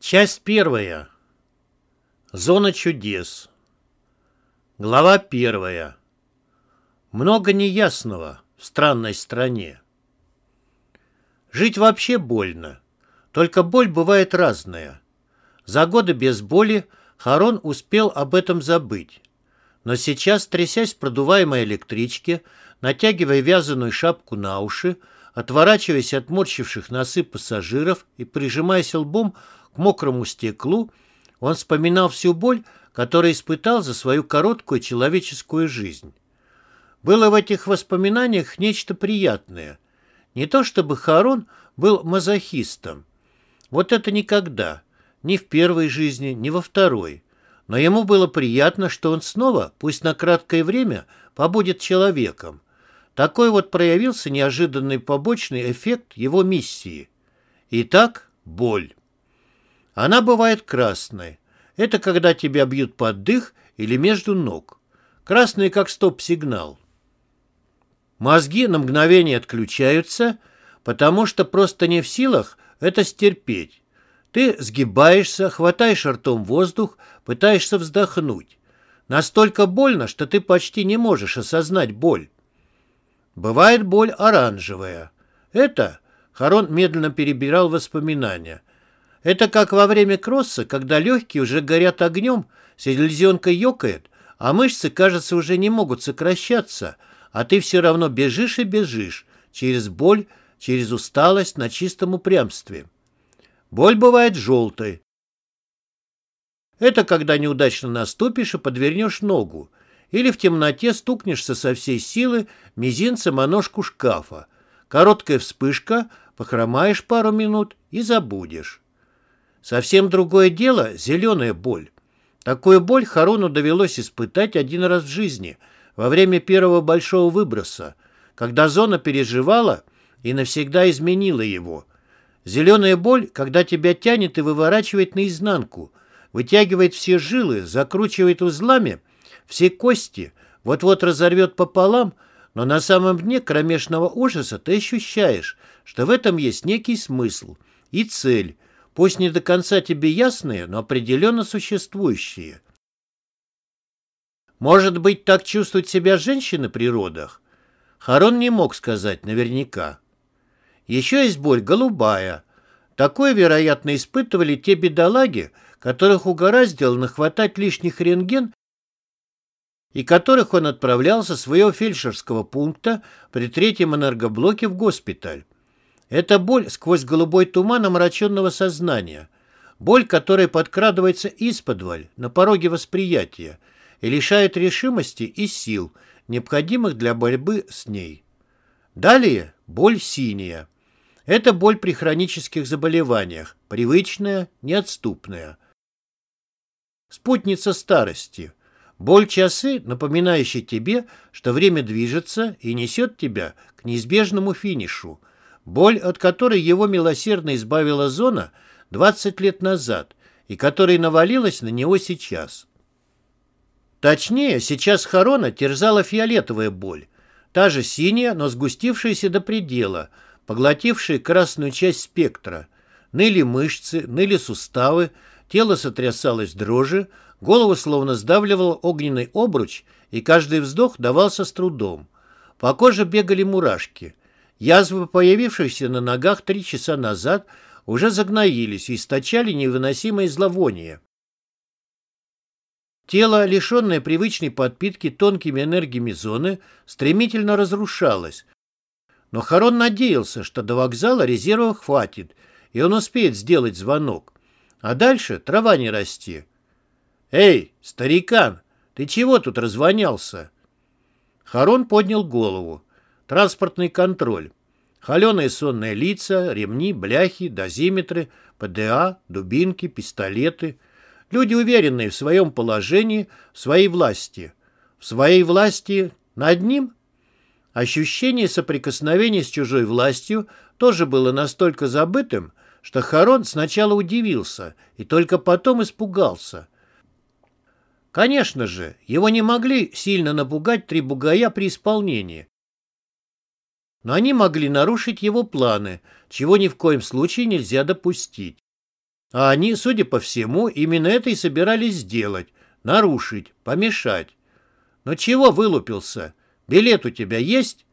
Часть первая. Зона чудес. Глава первая. Много неясного в странной стране. Жить вообще больно. Только боль бывает разная. За годы без боли Харон успел об этом забыть. Но сейчас, трясясь в продуваемой электричке, натягивая вязаную шапку на уши, отворачиваясь от морщивших носы пассажиров и прижимаясь лбом к мокрому стеклу, он вспоминал всю боль, которую испытал за свою короткую человеческую жизнь. Было в этих воспоминаниях нечто приятное. Не то чтобы Харон был мазохистом. Вот это никогда. Ни в первой жизни, ни во второй. Но ему было приятно, что он снова, пусть на краткое время, побудет человеком. Такой вот проявился неожиданный побочный эффект его миссии. Итак, боль. Она бывает красной. Это когда тебя бьют под дых или между ног. Красный как стоп-сигнал. Мозги на мгновение отключаются, потому что просто не в силах это стерпеть. Ты сгибаешься, хватаешь ртом воздух, пытаешься вздохнуть. Настолько больно, что ты почти не можешь осознать боль. Бывает боль оранжевая. Это, Харон медленно перебирал воспоминания, это как во время кросса, когда легкие уже горят огнем, селезенка ёкает, а мышцы, кажется, уже не могут сокращаться, а ты все равно бежишь и бежишь, через боль, через усталость на чистом упрямстве. Боль бывает желтой. Это когда неудачно наступишь и подвернешь ногу, или в темноте стукнешься со всей силы мизинцем о ножку шкафа. Короткая вспышка, похромаешь пару минут и забудешь. Совсем другое дело – зеленая боль. Такую боль Харуну довелось испытать один раз в жизни, во время первого большого выброса, когда зона переживала и навсегда изменила его. Зеленая боль, когда тебя тянет и выворачивает наизнанку, вытягивает все жилы, закручивает узлами все кости, вот-вот разорвет пополам, но на самом дне кромешного ужаса ты ощущаешь, что в этом есть некий смысл и цель, пусть не до конца тебе ясные, но определенно существующие. Может быть, так чувствуют себя женщины при родах? Харон не мог сказать наверняка. Еще есть боль голубая. Такое, вероятно, испытывали те бедолаги, которых угораздило нахватать лишних рентген и которых он отправлял со своего фельдшерского пункта при третьем энергоблоке в госпиталь. Это боль сквозь голубой туман омраченного сознания. Боль, которая подкрадывается исподволь, на пороге восприятия, и лишает решимости и сил, необходимых для борьбы с ней. Далее боль синяя. Это боль при хронических заболеваниях, привычная, неотступная. Спутница старости. Боль часы, напоминающая тебе, что время движется и несет тебя к неизбежному финишу – Боль, от которой его милосердно избавила зона 20 лет назад и которая навалилась на него сейчас. Точнее, сейчас Харона терзала фиолетовая боль, та же синяя, но сгустившаяся до предела, поглотившая красную часть спектра. Ныли мышцы, ныли суставы, тело сотрясалось дрожи, голову словно сдавливал огненный обруч, и каждый вздох давался с трудом. По коже бегали мурашки. Язвы, появившиеся на ногах три часа назад, уже загноились и источали невыносимое зловоние. Тело, лишенное привычной подпитки тонкими энергиями зоны, стремительно разрушалось. Но Харон надеялся, что до вокзала резервов хватит, и он успеет сделать звонок. А дальше трава не расти. «Эй, старикан, ты чего тут развонялся?» Харон поднял голову. Транспортный контроль. Холеные сонные лица, ремни, бляхи, дозиметры, ПДА, дубинки, пистолеты. Люди, уверенные в своем положении, в своей власти. В своей власти над ним? Ощущение соприкосновения с чужой властью тоже было настолько забытым, что Харон сначала удивился и только потом испугался. Конечно же, его не могли сильно напугать три бугая при исполнении но они могли нарушить его планы, чего ни в коем случае нельзя допустить. А они, судя по всему, именно это и собирались сделать. Нарушить, помешать. Но чего вылупился? Билет у тебя есть?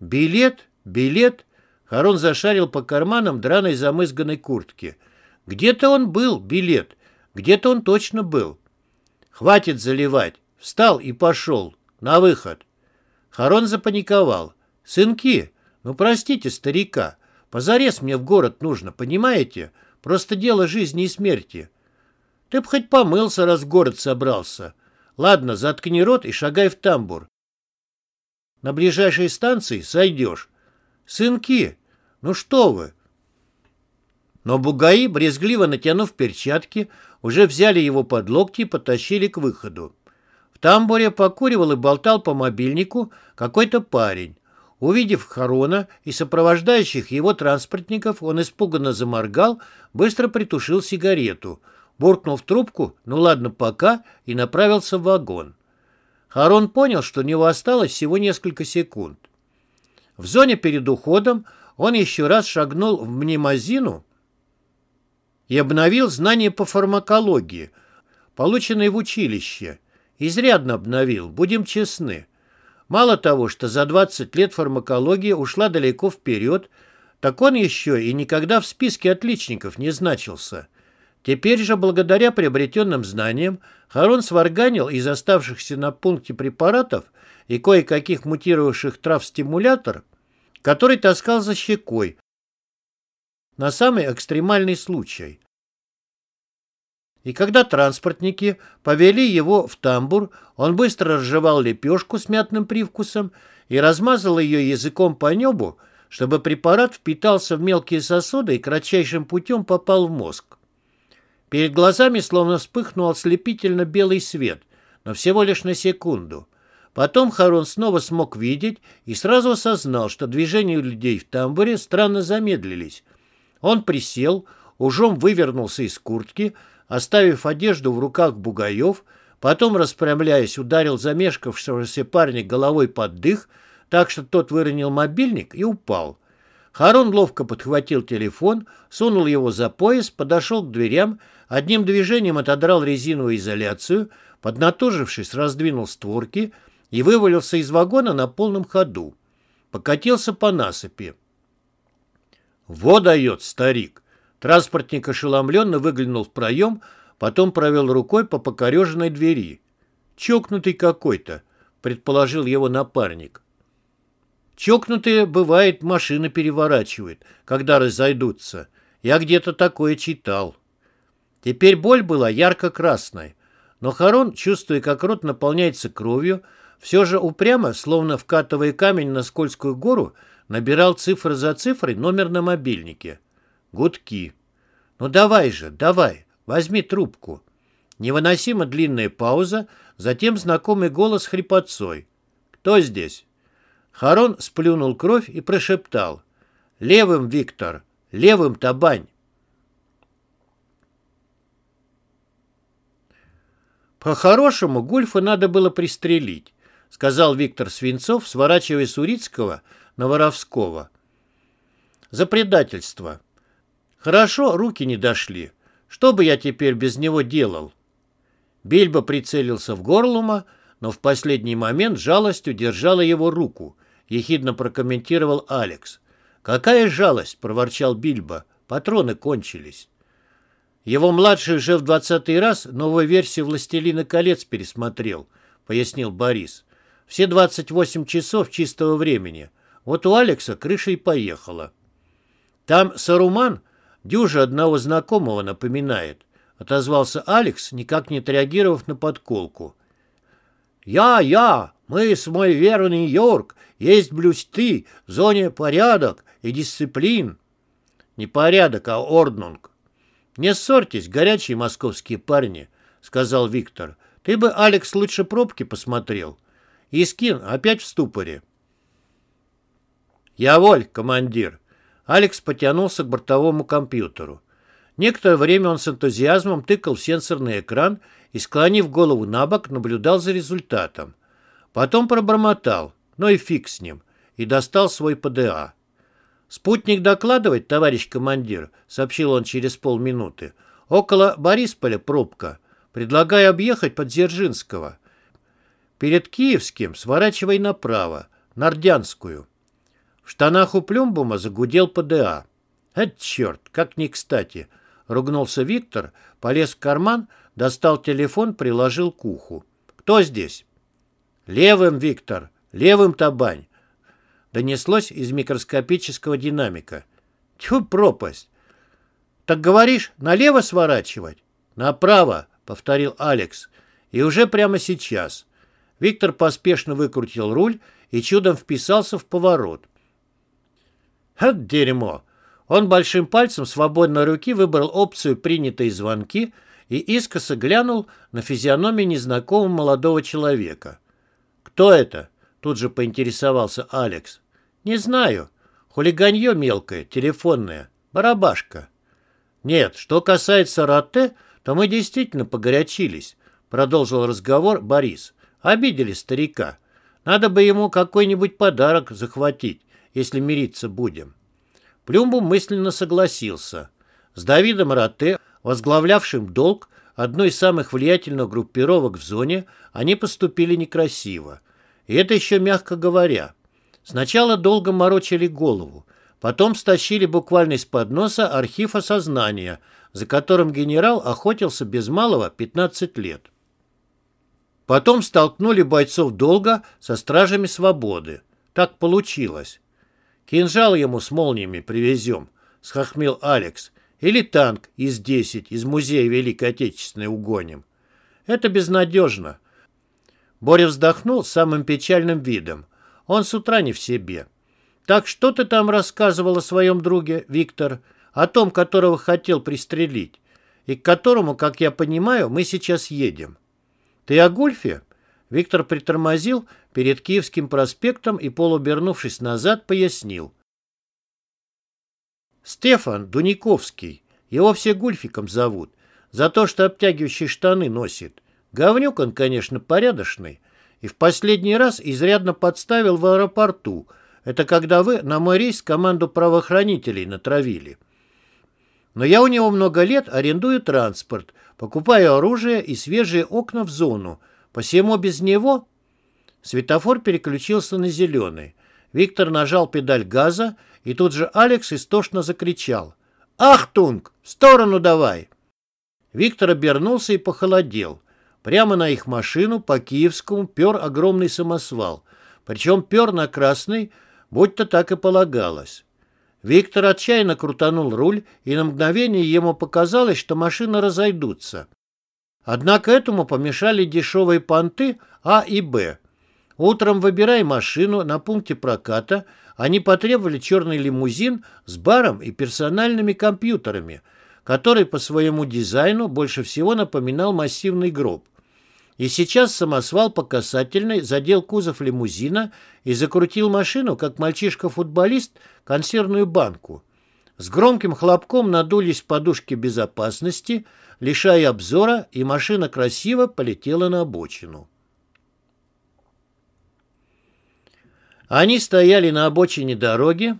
Билет? Билет? Харон зашарил по карманам драной замызганной куртки. Где-то он был, билет. Где-то он точно был. Хватит заливать. Встал и пошел. На выход. Харон запаниковал. «Сынки, ну простите старика. Позарез мне в город нужно, понимаете? Просто дело жизни и смерти. Ты б хоть помылся, раз в город собрался. Ладно, заткни рот и шагай в тамбур. На ближайшей станции сойдешь. Сынки, ну что вы? Но бугаи, брезгливо натянув перчатки, уже взяли его под локти и потащили к выходу. В тамбуре покуривал и болтал по мобильнику какой-то парень. Увидев Харона и сопровождающих его транспортников, он испуганно заморгал, быстро притушил сигарету, буркнул в трубку «ну ладно, пока» и направился в вагон. Харон понял, что у него осталось всего несколько секунд. В зоне перед уходом он еще раз шагнул в мнемозину и обновил знания по фармакологии, полученные в училище. Изрядно обновил, будем честны. Мало того, что за 20 лет фармакология ушла далеко вперед, так он еще и никогда в списке отличников не значился. Теперь же, благодаря приобретенным знаниям, Харон сварганил из оставшихся на пункте препаратов и кое-каких мутировавших трав стимулятор, который таскал за щекой, на самый экстремальный случай. И когда транспортники повели его в тамбур, он быстро разжевал лепешку с мятным привкусом и размазал ее языком по небу, чтобы препарат впитался в мелкие сосуды и кратчайшим путем попал в мозг. Перед глазами словно вспыхнул ослепительно белый свет, но всего лишь на секунду. Потом Харон снова смог видеть и сразу осознал, что движения людей в тамбуре странно замедлились. Он присел, ужом вывернулся из куртки, оставив одежду в руках бугаев, потом, распрямляясь, ударил замешкавшегося парня головой под дых, так что тот выронил мобильник и упал. Харон ловко подхватил телефон, сунул его за пояс, подошел к дверям, одним движением отодрал резиновую изоляцию, поднатужившись, раздвинул створки и вывалился из вагона на полном ходу. Покатился по насыпи. «Во дает, старик!» Транспортник ошеломленно выглянул в проем, потом провел рукой по покореженной двери. «Чокнутый какой-то», — предположил его напарник. «Чокнутые, бывает, машины переворачивают, когда разойдутся. Я где-то такое читал». Теперь боль была ярко-красной. Но Харон, чувствуя, как рот наполняется кровью, все же упрямо, словно вкатывая камень на скользкую гору, набирал цифры за цифрой номер на мобильнике. Гудки. «Ну давай же, давай, возьми трубку». Невыносимо длинная пауза, затем знакомый голос хрипотцой. «Кто здесь?» Харон сплюнул кровь и прошептал. «Левым, Виктор, левым, Табань». «По-хорошему, Гульфа надо было пристрелить», сказал Виктор Свинцов, сворачивая с Урицкого на Воровского. «За предательство. Хорошо, руки не дошли. Что бы я теперь без него делал? Бельба прицелился в горлума, но в последний момент жалостью держала его руку, ехидно прокомментировал Алекс. «Какая жалость!» — проворчал Бильбо. «Патроны кончились». Его младший уже в двадцатый раз новую версию «Властелина колец» пересмотрел, пояснил Борис. Все 28 часов чистого времени. Вот у Алекса крыша и поехала. Там Саруман Дюжа одного знакомого напоминает, отозвался Алекс, никак не отреагировав на подколку. «Я, я, мы с мой верный Йорк, есть блюсти, в зоне порядок и дисциплин». «Не порядок, а орднунг». «Не ссорьтесь, горячие московские парни», — сказал Виктор. «Ты бы, Алекс, лучше пробки посмотрел». Искин опять в ступоре. «Я воль, командир», Алекс потянулся к бортовому компьютеру. Некоторое время он с энтузиазмом тыкал в сенсорный экран и, склонив голову на бок, наблюдал за результатом. Потом пробормотал, ну и фиг с ним, и достал свой ПДА. «Спутник докладывает, товарищ командир», — сообщил он через полминуты. Около Борисполя пробка. Предлагаю объехать под Дзержинского. Перед Киевским сворачивай направо, на Ордянскую. В штанах у Плюмбума загудел ПДА. «А черт, как не кстати!» — ругнулся Виктор, полез в карман, достал телефон, приложил к уху. «Кто здесь?» «Левым, Виктор, левым табань!» Донеслось из микроскопического динамика. «Тьфу, пропасть! Так говоришь, налево сворачивать?» «Направо!» — повторил Алекс. «И уже прямо сейчас». Виктор поспешно выкрутил руль и чудом вписался в поворот. «Вот дерьмо!» Он большим пальцем свободной руки выбрал опцию «Принятые звонки» и искоса глянул на физиономию незнакомого молодого человека. «Кто это?» — тут же поинтересовался Алекс. «Не знаю. Хулиганье мелкое, телефонное. Барабашка». «Нет, что касается Ратте, то мы действительно погорячились», — продолжил разговор Борис. «Обидели старика. Надо бы ему какой-нибудь подарок захватить, если мириться будем». Плюмбу мысленно согласился. С Давидом Ратте, возглавлявшим долг, одной из самых влиятельных группировок в зоне, они поступили некрасиво. И это еще мягко говоря. Сначала долго морочили голову, потом стащили буквально из-под носа архив осознания, за которым генерал охотился без малого 15 лет. Потом столкнули бойцов долга со стражами свободы. Так получилось. Кинжал ему с молниями привезем, схохмел Алекс. Или танк из 10 из музея Великой Отечественной угоним. Это безнадежно. Боря вздохнул самым печальным видом. Он с утра не в себе. Так что ты там рассказывал о своем друге, Виктор, о том, которого хотел пристрелить, и к которому, как я понимаю, мы сейчас едем? Ты о Гульфе? Виктор притормозил перед Киевским проспектом и, полубернувшись назад, пояснил. Стефан Дуниковский. Его все Гульфиком зовут. За то, что обтягивающие штаны носит. Говнюк он, конечно, порядочный. И в последний раз изрядно подставил в аэропорту. Это когда вы на мой рейс команду правоохранителей натравили. Но я у него много лет арендую транспорт, покупаю оружие и свежие окна в зону. Посему без него... Светофор переключился на зеленый. Виктор нажал педаль газа, и тут же Алекс истошно закричал. «Ахтунг! В сторону давай!» Виктор обернулся и похолодел. Прямо на их машину по Киевскому пер огромный самосвал. Причем пер на красный, будь-то так и полагалось. Виктор отчаянно крутанул руль, и на мгновение ему показалось, что машины разойдутся. Однако этому помешали дешевые понты А и Б. Утром, выбирая машину на пункте проката, они потребовали черный лимузин с баром и персональными компьютерами, который по своему дизайну больше всего напоминал массивный гроб. И сейчас самосвал по касательной задел кузов лимузина и закрутил машину, как мальчишка-футболист, консервную банку. С громким хлопком надулись подушки безопасности, лишая обзора, и машина красиво полетела на обочину. Они стояли на обочине дороги,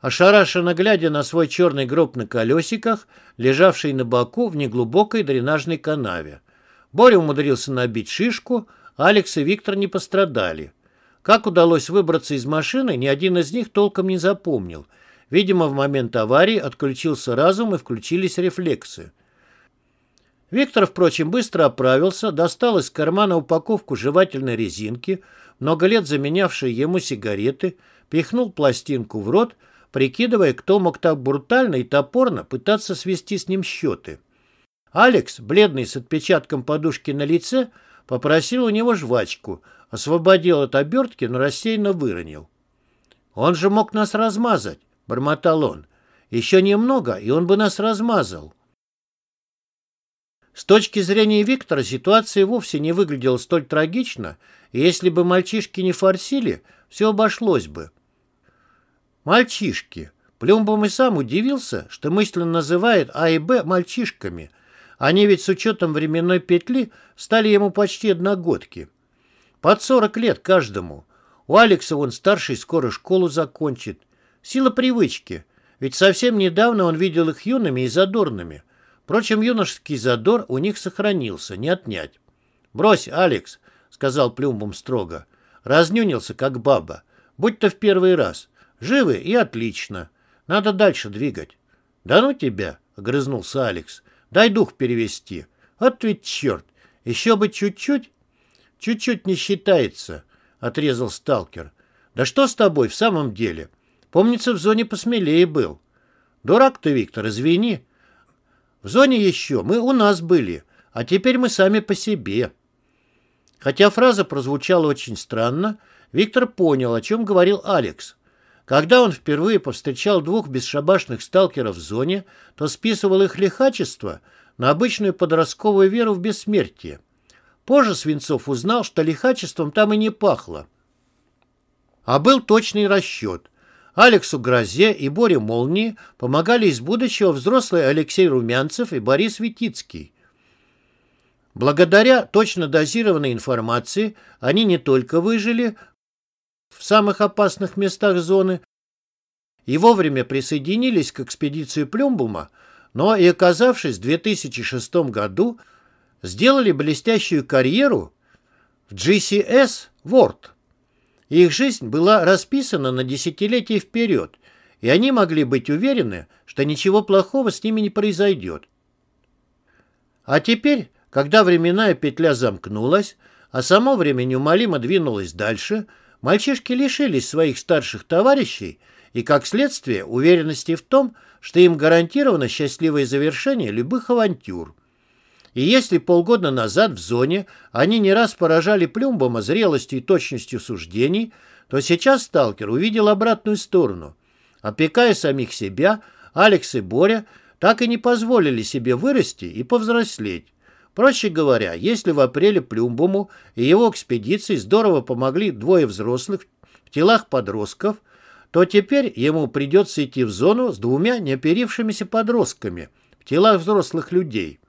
ошарашенно глядя на свой черный гроб на колесиках, лежавший на боку в неглубокой дренажной канаве. Боря умудрился набить шишку, Алекс и Виктор не пострадали. Как удалось выбраться из машины, ни один из них толком не запомнил. Видимо, в момент аварии отключился разум и включились рефлексы. Виктор, впрочем, быстро оправился, достал из кармана упаковку жевательной резинки, много лет заменявшей ему сигареты, пихнул пластинку в рот, прикидывая, кто мог так брутально и топорно пытаться свести с ним счеты. Алекс, бледный с отпечатком подушки на лице, попросил у него жвачку, освободил от обертки, но рассеянно выронил. «Он же мог нас размазать», — бормотал он. «Еще немного, и он бы нас размазал». С точки зрения Виктора ситуация вовсе не выглядела столь трагично, и если бы мальчишки не форсили, все обошлось бы. Мальчишки. Плюмбом и сам удивился, что мысленно называет А и Б мальчишками — они ведь с учетом временной петли стали ему почти одногодки. Под 40 лет каждому. У Алекса он старший скоро школу закончит. Сила привычки. Ведь совсем недавно он видел их юными и задорными. Впрочем, юношеский задор у них сохранился, не отнять. «Брось, Алекс», — сказал Плюмбом строго. Разнюнился, как баба. Будь-то в первый раз. Живы и отлично. Надо дальше двигать. «Да ну тебя!» — огрызнулся Алекс. «Дай дух перевести. Вот ведь черт! Еще бы чуть-чуть!» «Чуть-чуть не считается», — отрезал сталкер. «Да что с тобой в самом деле? Помнится, в зоне посмелее был». «Дурак ты, Виктор, извини. В зоне еще мы у нас были, а теперь мы сами по себе». Хотя фраза прозвучала очень странно, Виктор понял, о чем говорил Алекс. Когда он впервые повстречал двух бесшабашных сталкеров в зоне, то списывал их лихачество на обычную подростковую веру в бессмертие. Позже Свинцов узнал, что лихачеством там и не пахло. А был точный расчет. Алексу Грозе и Боре Молнии помогали из будущего взрослые Алексей Румянцев и Борис Витицкий. Благодаря точно дозированной информации они не только выжили в самых опасных местах зоны и вовремя присоединились к экспедиции Плюмбума, но и оказавшись в 2006 году, сделали блестящую карьеру в GCS World. Их жизнь была расписана на десятилетия вперед, и они могли быть уверены, что ничего плохого с ними не произойдет. А теперь когда временная петля замкнулась, а само время неумолимо двинулось дальше, мальчишки лишились своих старших товарищей и, как следствие, уверенности в том, что им гарантировано счастливое завершение любых авантюр. И если полгода назад в зоне они не раз поражали Плюмбома зрелостью и точностью суждений, то сейчас сталкер увидел обратную сторону. Опекая самих себя, Алекс и Боря так и не позволили себе вырасти и повзрослеть. Проще говоря, если в апреле Плюмбуму и его экспедиции здорово помогли двое взрослых в телах подростков, то теперь ему придется идти в зону с двумя неоперившимися подростками в телах взрослых людей.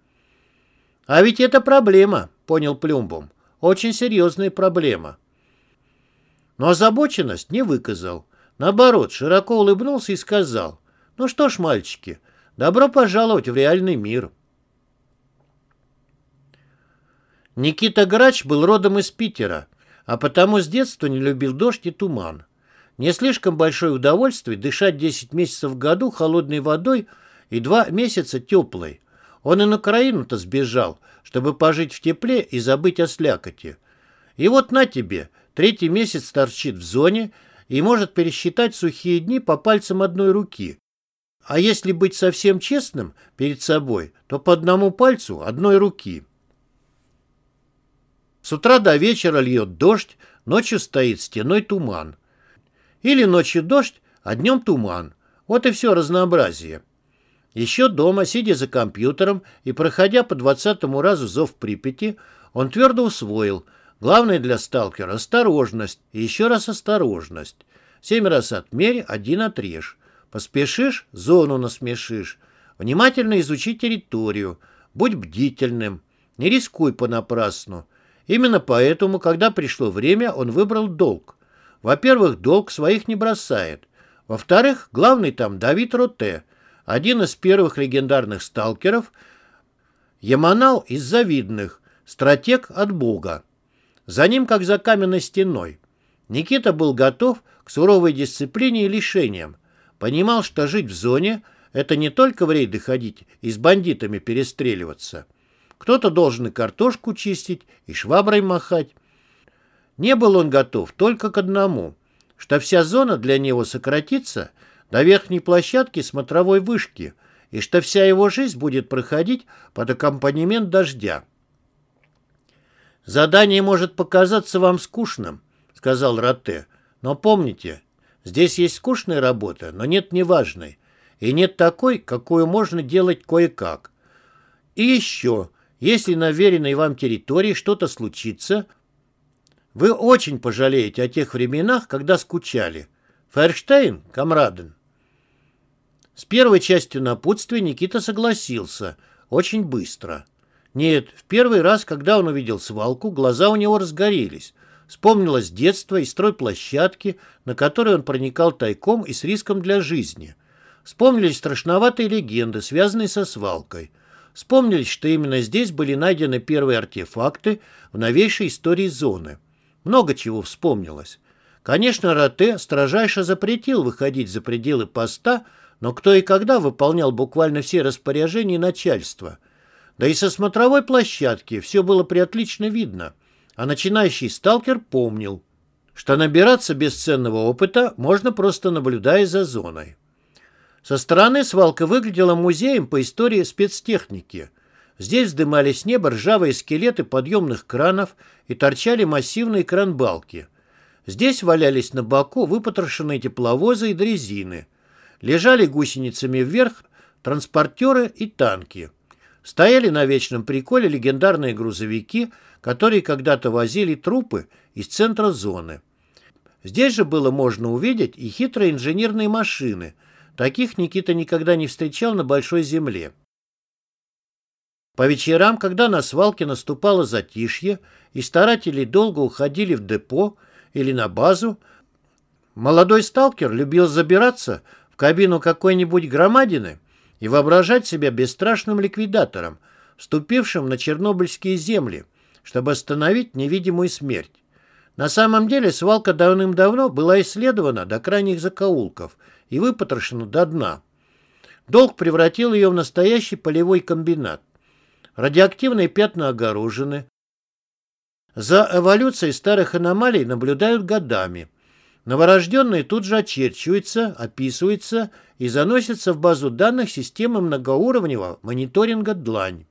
А ведь это проблема, понял Плюмбум. Очень серьезная проблема. Но озабоченность не выказал. Наоборот, широко улыбнулся и сказал, «Ну что ж, мальчики, добро пожаловать в реальный мир». Никита Грач был родом из Питера, а потому с детства не любил дождь и туман. Не слишком большое удовольствие дышать 10 месяцев в году холодной водой и 2 месяца теплой. Он и на Украину-то сбежал, чтобы пожить в тепле и забыть о слякоти. И вот на тебе, третий месяц торчит в зоне и может пересчитать сухие дни по пальцам одной руки. А если быть совсем честным перед собой, то по одному пальцу одной руки. С утра до вечера льет дождь, ночью стоит стеной туман. Или ночью дождь, а днем туман. Вот и все разнообразие. Еще дома, сидя за компьютером и проходя по двадцатому разу зов Припяти, он твердо усвоил. Главное для сталкера – осторожность и еще раз осторожность. Семь раз отмерь, один отрежь. Поспешишь – зону насмешишь. Внимательно изучи территорию. Будь бдительным. Не рискуй понапрасну. Именно поэтому, когда пришло время, он выбрал долг. Во-первых, долг своих не бросает. Во-вторых, главный там Давид Роте, один из первых легендарных сталкеров, Яманал из завидных, стратег от Бога. За ним, как за каменной стеной. Никита был готов к суровой дисциплине и лишениям. Понимал, что жить в зоне – это не только в рейды ходить и с бандитами перестреливаться – кто-то должен и картошку чистить, и шваброй махать. Не был он готов только к одному, что вся зона для него сократится до верхней площадки смотровой вышки, и что вся его жизнь будет проходить под аккомпанемент дождя. «Задание может показаться вам скучным», — сказал Роте, «но помните, здесь есть скучная работа, но нет неважной, и нет такой, какую можно делать кое-как. И еще, если на веренной вам территории что-то случится, вы очень пожалеете о тех временах, когда скучали. Ферштейн, комраден. С первой частью напутствия Никита согласился. Очень быстро. Нет, в первый раз, когда он увидел свалку, глаза у него разгорелись. Вспомнилось детство и строй площадки, на которой он проникал тайком и с риском для жизни. Вспомнились страшноватые легенды, связанные со свалкой – Вспомнились, что именно здесь были найдены первые артефакты в новейшей истории зоны. Много чего вспомнилось. Конечно, Роте строжайше запретил выходить за пределы поста, но кто и когда выполнял буквально все распоряжения начальства. Да и со смотровой площадки все было приотлично видно, а начинающий сталкер помнил, что набираться бесценного опыта можно просто наблюдая за зоной. Со стороны свалка выглядела музеем по истории спецтехники. Здесь вздымались с неба ржавые скелеты подъемных кранов и торчали массивные кран-балки. Здесь валялись на боку выпотрошенные тепловозы и дрезины. Лежали гусеницами вверх транспортеры и танки. Стояли на вечном приколе легендарные грузовики, которые когда-то возили трупы из центра зоны. Здесь же было можно увидеть и хитрые инженерные машины. Таких Никита никогда не встречал на Большой Земле. По вечерам, когда на свалке наступало затишье, и старатели долго уходили в депо или на базу, молодой сталкер любил забираться в кабину какой-нибудь громадины и воображать себя бесстрашным ликвидатором, вступившим на чернобыльские земли, чтобы остановить невидимую смерть. На самом деле свалка давным-давно была исследована до крайних закоулков и выпотрошена до дна. Долг превратил ее в настоящий полевой комбинат. Радиоактивные пятна огорожены. За эволюцией старых аномалий наблюдают годами. Новорожденные тут же очерчиваются, описываются и заносятся в базу данных системы многоуровневого мониторинга «Длань».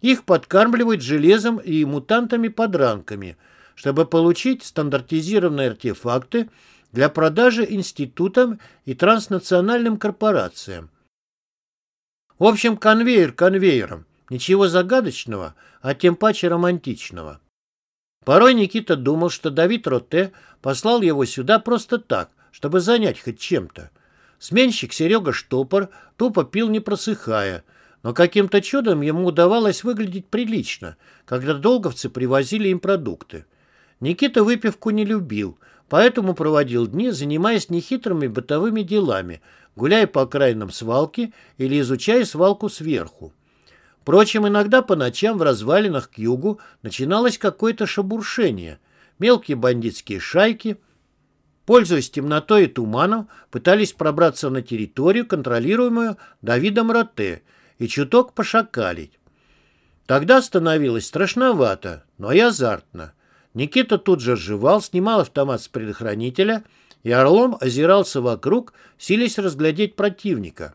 Их подкармливают железом и мутантами-подранками, чтобы получить стандартизированные артефакты для продажи институтам и транснациональным корпорациям. В общем, конвейер конвейером. Ничего загадочного, а тем паче романтичного. Порой Никита думал, что Давид Ротте послал его сюда просто так, чтобы занять хоть чем-то. Сменщик Серега Штопор тупо пил не просыхая, но каким-то чудом ему удавалось выглядеть прилично, когда долговцы привозили им продукты. Никита выпивку не любил, поэтому проводил дни, занимаясь нехитрыми бытовыми делами, гуляя по окраинам свалки или изучая свалку сверху. Впрочем, иногда по ночам в развалинах к югу начиналось какое-то шебуршение. Мелкие бандитские шайки, пользуясь темнотой и туманом, пытались пробраться на территорию, контролируемую Давидом Ротте, и чуток пошакалить. Тогда становилось страшновато, но и азартно. Никита тут же сживал, снимал автомат с предохранителя и орлом озирался вокруг, силясь разглядеть противника.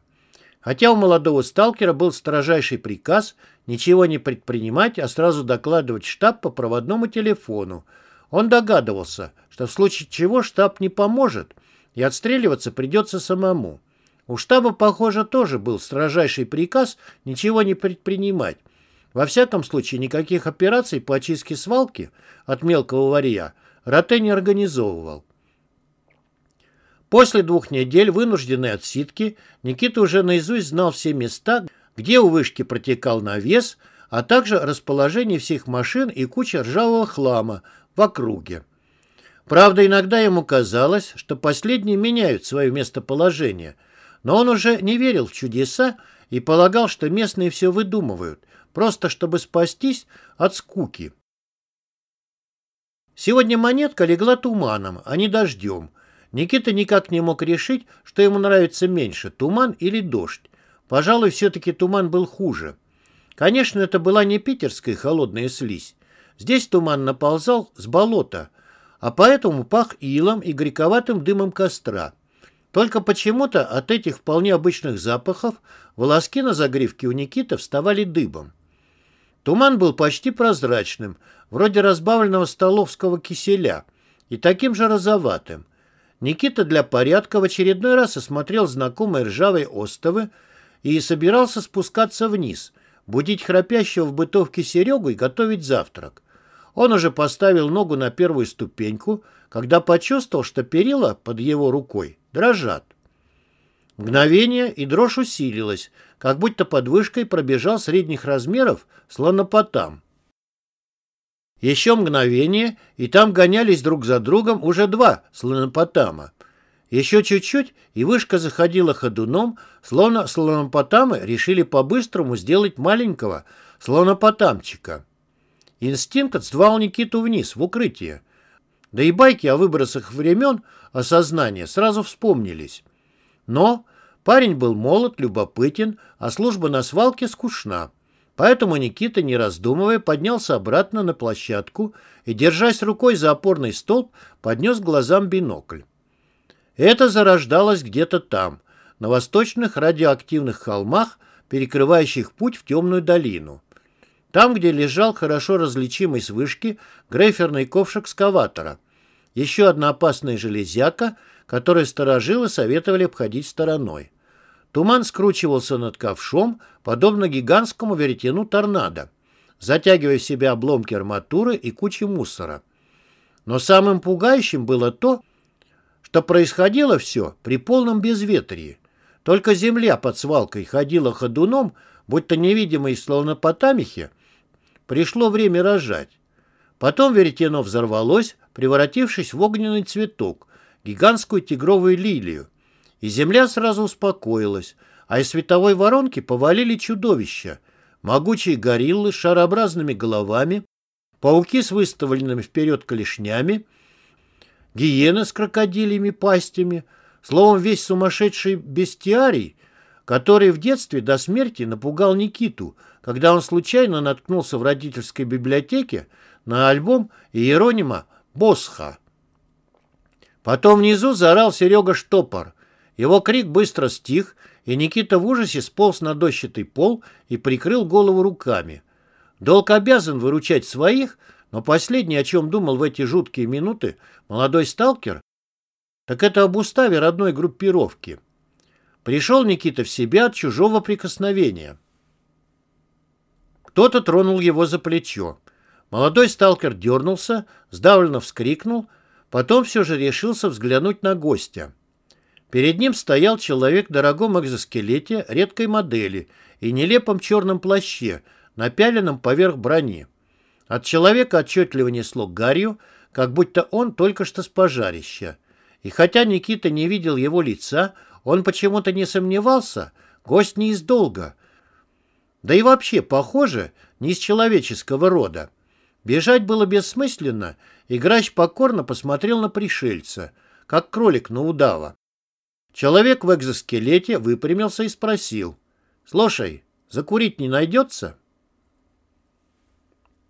Хотя у молодого сталкера был строжайший приказ ничего не предпринимать, а сразу докладывать штаб по проводному телефону, он догадывался, что в случае чего штаб не поможет, и отстреливаться придется самому. У штаба, похоже, тоже был строжайший приказ ничего не предпринимать. Во всяком случае, никаких операций по очистке свалки от мелкого варья Роте не организовывал. После двух недель вынужденной отсидки Никита уже наизусть знал все места, где у вышки протекал навес, а также расположение всех машин и куча ржавого хлама в округе. Правда, иногда ему казалось, что последние меняют свое местоположение, но он уже не верил в чудеса и полагал, что местные все выдумывают, просто чтобы спастись от скуки. Сегодня монетка легла туманом, а не дождем, Никита никак не мог решить, что ему нравится меньше, туман или дождь. Пожалуй, все-таки туман был хуже. Конечно, это была не питерская холодная слизь. Здесь туман наползал с болота, а поэтому пах илом и горьковатым дымом костра. Только почему-то от этих вполне обычных запахов волоски на загривке у Никиты вставали дыбом. Туман был почти прозрачным, вроде разбавленного столовского киселя, и таким же розоватым. Никита для порядка в очередной раз осмотрел знакомые ржавые остовы и собирался спускаться вниз, будить храпящего в бытовке Серегу и готовить завтрак. Он уже поставил ногу на первую ступеньку, когда почувствовал, что перила под его рукой дрожат. Мгновение, и дрожь усилилась, как будто под вышкой пробежал средних размеров слонопотам. Еще мгновение, и там гонялись друг за другом уже два слонопотама. Еще чуть-чуть, и вышка заходила ходуном, словно слонопотамы решили по-быстрому сделать маленького слонопотамчика. Инстинкт звал Никиту вниз, в укрытие. Да и байки о выбросах времен осознания сразу вспомнились. Но парень был молод, любопытен, а служба на свалке скучна. Поэтому Никита, не раздумывая, поднялся обратно на площадку и, держась рукой за опорный столб, поднес глазам бинокль. Это зарождалось где-то там, на восточных радиоактивных холмах, перекрывающих путь в темную долину. Там, где лежал хорошо различимый с вышки грейферный ковш экскаватора. Еще одна опасная железяка, которую сторожилы советовали обходить стороной. Туман скручивался над ковшом, подобно гигантскому веретену торнадо, затягивая в себя обломки арматуры и кучи мусора. Но самым пугающим было то, что происходило все при полном безветрии. Только земля под свалкой ходила ходуном, будто невидимой словно потамихе, пришло время рожать. Потом веретено взорвалось, превратившись в огненный цветок, гигантскую тигровую лилию, и земля сразу успокоилась, а из световой воронки повалили чудовища, могучие гориллы с шарообразными головами, пауки с выставленными вперед клешнями, гиены с крокодилями пастями, словом, весь сумасшедший бестиарий, который в детстве до смерти напугал Никиту, когда он случайно наткнулся в родительской библиотеке на альбом Иеронима Босха. Потом внизу заорал Серега Штопор. Его крик быстро стих, и Никита в ужасе сполз на дощатый пол и прикрыл голову руками. Долг обязан выручать своих, но последнее, о чем думал в эти жуткие минуты молодой сталкер, так это об уставе родной группировки. Пришел Никита в себя от чужого прикосновения. Кто-то тронул его за плечо. Молодой сталкер дернулся, сдавленно вскрикнул, потом все же решился взглянуть на гостя. Перед ним стоял человек в дорогом экзоскелете редкой модели и нелепом черном плаще, напяленном поверх брони. От человека отчетливо несло гарью, как будто он только что с пожарища. И хотя Никита не видел его лица, он почему-то не сомневался, гость не из долга. Да и вообще, похоже, не из человеческого рода. Бежать было бессмысленно, и грач покорно посмотрел на пришельца, как кролик на удава. Человек в экзоскелете выпрямился и спросил. «Слушай, закурить не найдется?»